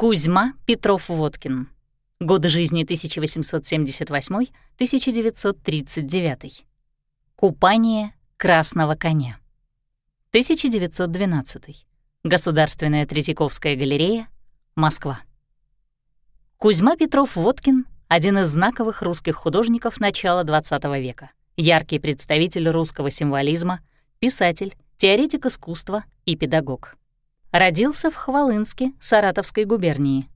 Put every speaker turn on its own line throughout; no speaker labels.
Кузьма Петров-Водкин. Годы жизни 1878-1939. Купание красного коня. 1912. Государственная Третьяковская галерея, Москва. Кузьма Петров-Водкин — один из знаковых русских художников начала XX века, яркий представитель русского символизма, писатель, теоретик искусства и педагог. Родился в Хвалынске Саратовской губернии.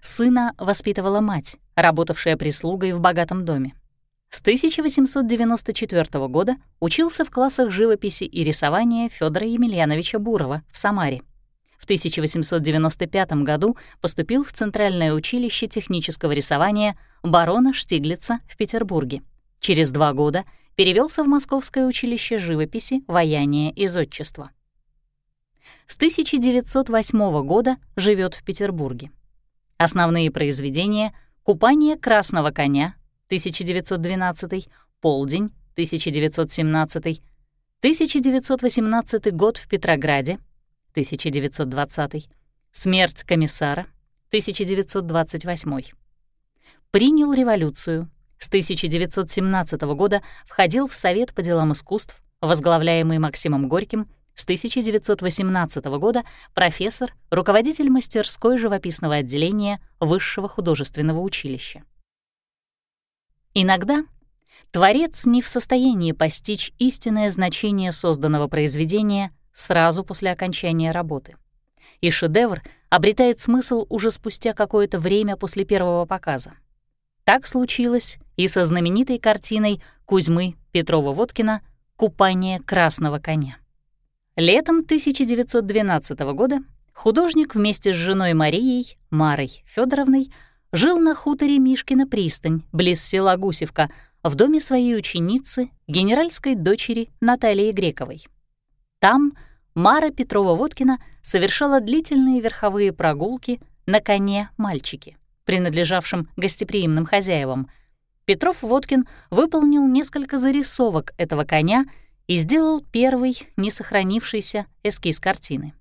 Сына воспитывала мать, работавшая прислугой в богатом доме. С 1894 года учился в классах живописи и рисования Федора Емельяновича Бурова в Самаре. В 1895 году поступил в Центральное училище технического рисования барона Штиглица в Петербурге. Через два года перевелся в Московское училище живописи, ваяния и зодчества. С 1908 года живет в Петербурге. Основные произведения «Купание красного коня» 1912, «Полдень» 1917, 1918 год в Петрограде 1920, «Смерть комиссара» 1928. Принял революцию. С 1917 года входил в Совет по делам искусств, возглавляемый Максимом Горьким с 1918 года профессор, руководитель мастерской живописного отделения Высшего художественного училища. Иногда творец не в состоянии постичь истинное значение созданного произведения сразу после окончания работы. И шедевр обретает смысл уже спустя какое-то время после первого показа. Так случилось и со знаменитой картиной Кузьмы Петрова-Водкина «Купание красного коня». Летом 1912 года художник вместе с женой Марией, Марой Федоровной, жил на хуторе Мишкина пристань, близ села Гусевка, в доме своей ученицы, генеральской дочери Натальи Грековой. Там Мара Петрова-Водкина совершала длительные верховые прогулки на коне мальчики, принадлежавшем гостеприимным хозяевам. Петров-Водкин выполнил несколько зарисовок этого коня — и сделал первый не сохранившийся эскиз картины.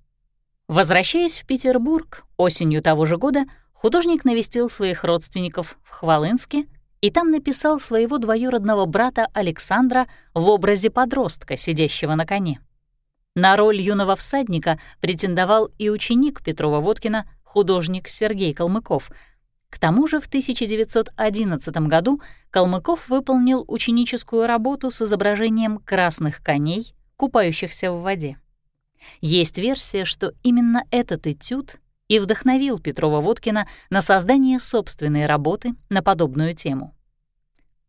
Возвращаясь в Петербург осенью того же года, художник навестил своих родственников в Хвалынске и там написал своего двоюродного брата Александра в образе подростка, сидящего на коне. На роль юного всадника претендовал и ученик Петрова-Водкина, художник Сергей Калмыков — к тому же в 1911 году Калмыков выполнил ученическую работу с изображением красных коней, купающихся в воде. Есть версия, что именно этот этюд и вдохновил Петрова-Водкина на создание собственной работы на подобную тему.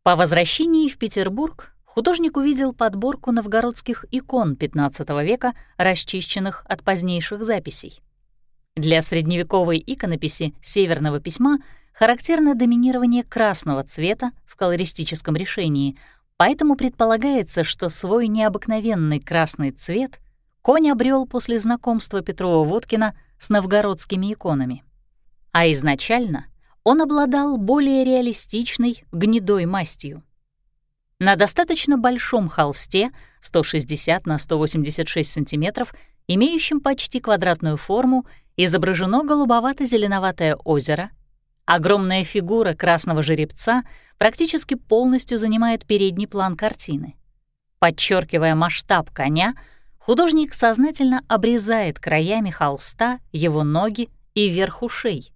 По возвращении в Петербург художник увидел подборку новгородских икон XV века, расчищенных от позднейших записей. Для средневековой иконописи Северного письма характерно доминирование красного цвета в колористическом решении, поэтому предполагается, что свой необыкновенный красный цвет конь обрел после знакомства Петрова-Водкина с новгородскими иконами. А изначально он обладал более реалистичной гнедой мастью. На достаточно большом холсте 160 на 186 сантиметров, имеющем почти квадратную форму изображено голубовато-зеленоватое озеро, огромная фигура красного жеребца практически полностью занимает передний план картины. Подчеркивая масштаб коня, художник сознательно обрезает краями холста его ноги и верх ушей.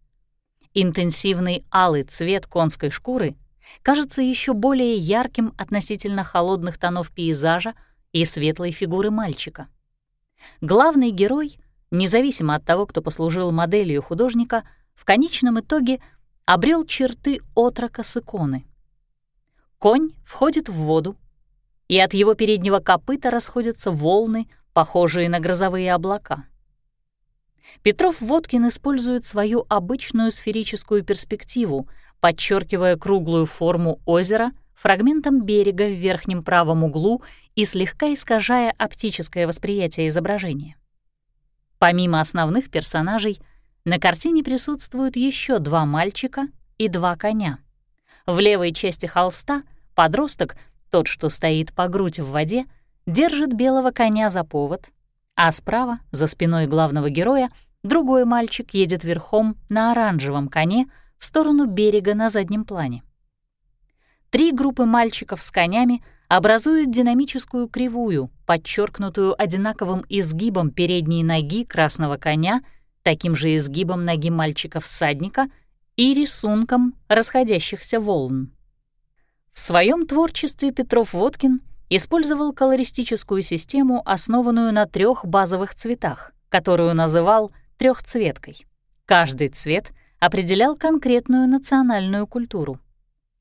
Интенсивный алый цвет конской шкуры кажется еще более ярким относительно холодных тонов пейзажа и светлой фигуры мальчика. Главный герой — независимо от того, кто послужил моделью художника, в конечном итоге обрел черты отрока с иконы. Конь входит в воду, и от его переднего копыта расходятся волны, похожие на грозовые облака. Петров-Водкин использует свою обычную сферическую перспективу, подчеркивая круглую форму озера фрагментом берега в верхнем правом углу и слегка искажая оптическое восприятие изображения. Помимо основных персонажей, на картине присутствуют еще два мальчика и два коня. В левой части холста подросток, тот, что стоит по грудь в воде, держит белого коня за повод, а справа, за спиной главного героя, другой мальчик едет верхом на оранжевом коне в сторону берега на заднем плане. Три группы мальчиков с конями образуют динамическую кривую, подчеркнутую одинаковым изгибом передней ноги красного коня, таким же изгибом ноги мальчика-всадника и рисунком расходящихся волн. В своем творчестве Петров-Водкин использовал колористическую систему, основанную на трех базовых цветах, которую называл трехцветкой. Каждый цвет определял конкретную национальную культуру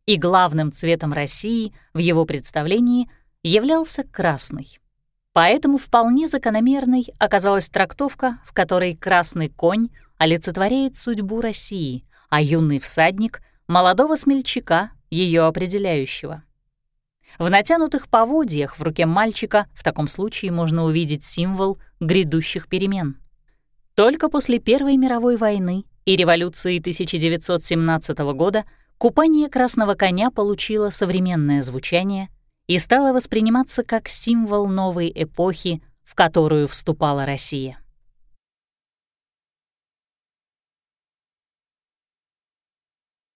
и главным цветом России в его представлении являлся красный. Поэтому вполне закономерной оказалась трактовка, в которой красный конь олицетворяет судьбу России, а юный всадник — молодого смельчака, ее определяющего. В натянутых поводьях в руке мальчика в таком случае можно увидеть символ грядущих перемен. Только после Первой мировой войны и революции 1917 года Купание красного коня получило современное звучание и стало восприниматься как символ новой эпохи, в которую вступала Россия.